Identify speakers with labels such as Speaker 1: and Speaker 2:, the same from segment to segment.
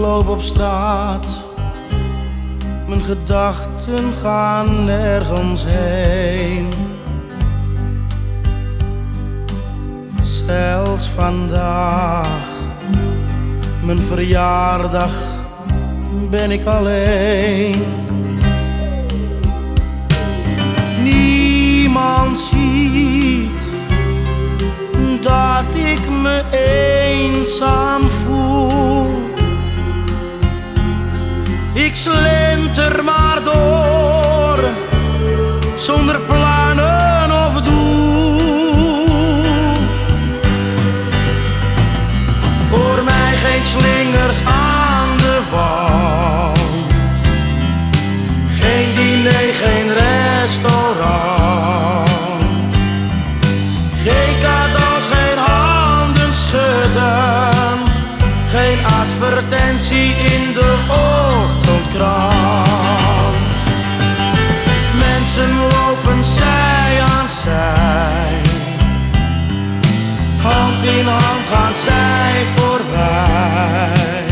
Speaker 1: loop op straat, mijn gedachten gaan nergens heen. Zelfs vandaag, mijn verjaardag, ben ik alleen. Niemand ziet dat ik me eenzaam voel. Ik slenter maar door, zonder plannen of doel. Voor mij geen slingers aan de wand, geen diner, geen restaurant. Geen cadeaus, geen handen schudden. Geen advertentie in de ochtendkrant. Mensen lopen zij aan zij. Hand in hand gaan zij voorbij.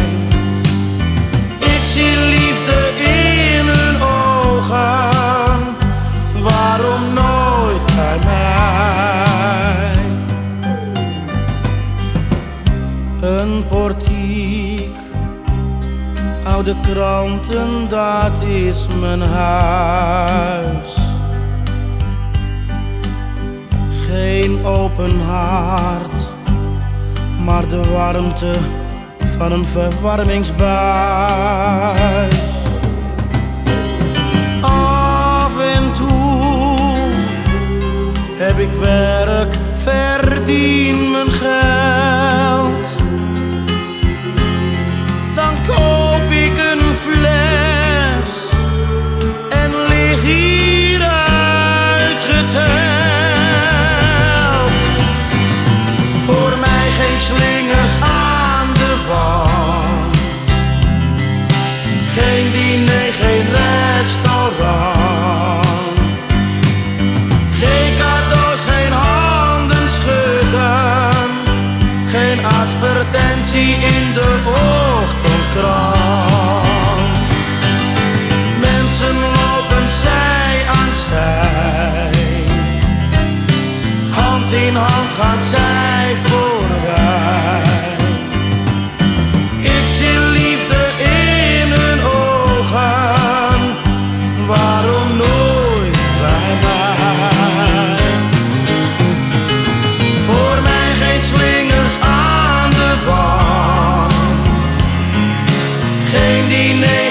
Speaker 1: Ik zie liefde in hun ogen. Waarom nooit bij mij? Een portiek, oude kranten, dat is mijn huis. Geen open haard, maar de warmte van een verwarmingsbuis. Af en toe heb ik werk verdiend. geen advertentie in de ochtendkrant. Sunday night.